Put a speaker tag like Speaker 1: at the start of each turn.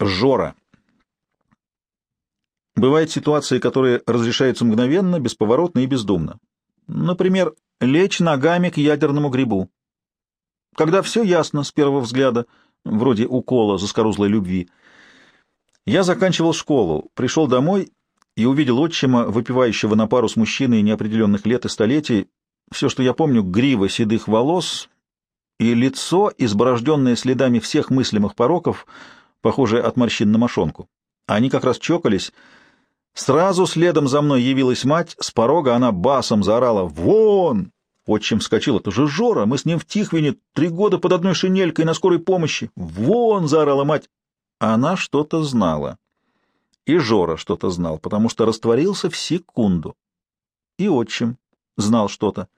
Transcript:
Speaker 1: Жора. Бывают ситуации, которые разрешаются мгновенно, бесповоротно и бездумно. Например, лечь ногами к ядерному грибу. Когда все ясно с первого взгляда, вроде укола заскорузлой любви. Я заканчивал школу, пришел домой и увидел отчима, выпивающего на пару с мужчиной неопределенных лет и столетий. Все, что я помню, грива седых волос и лицо, изборожденное следами всех мыслимых пороков, похожее от морщин на мошонку. Они как раз чокались. Сразу следом за мной явилась мать, с порога она басом заорала «Вон!». Отчим вскочил, это же Жора, мы с ним в Тихвине три года под одной шинелькой на скорой помощи. «Вон!» — заорала мать. Она что-то знала. И Жора что-то знал, потому что растворился в секунду. И отчим знал что-то.